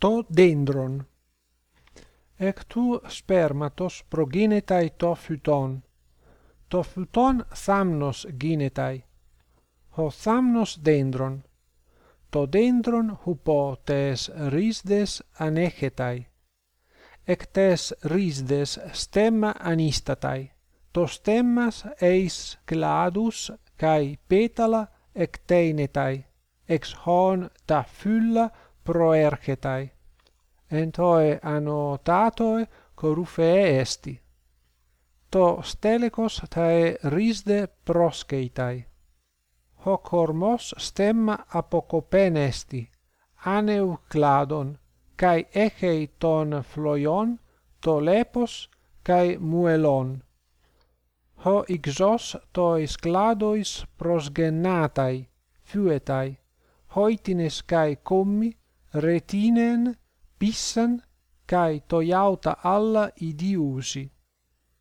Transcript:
to dendron. Ectu spermatos proginetai to phyton. To phyton thamnos ginetai. Ho thamnos dendron. To dendron hupotes risdes anegetai. Ectes risdes stemma anistatai. To stemmas eis cladus kai petala ecteinetai. Ex hon ta phylla proercetai εν toe annotatoi coryphae esti. To stelekos tae risde proskeitai hoc hormos stemma apocopen esti aneucladon kai echei ton floion to lepos kai muelon. Ho ixos tois escladois prosgennatai fuetai hoitines kai commi retinen pissan kai toiauta alla idiusi.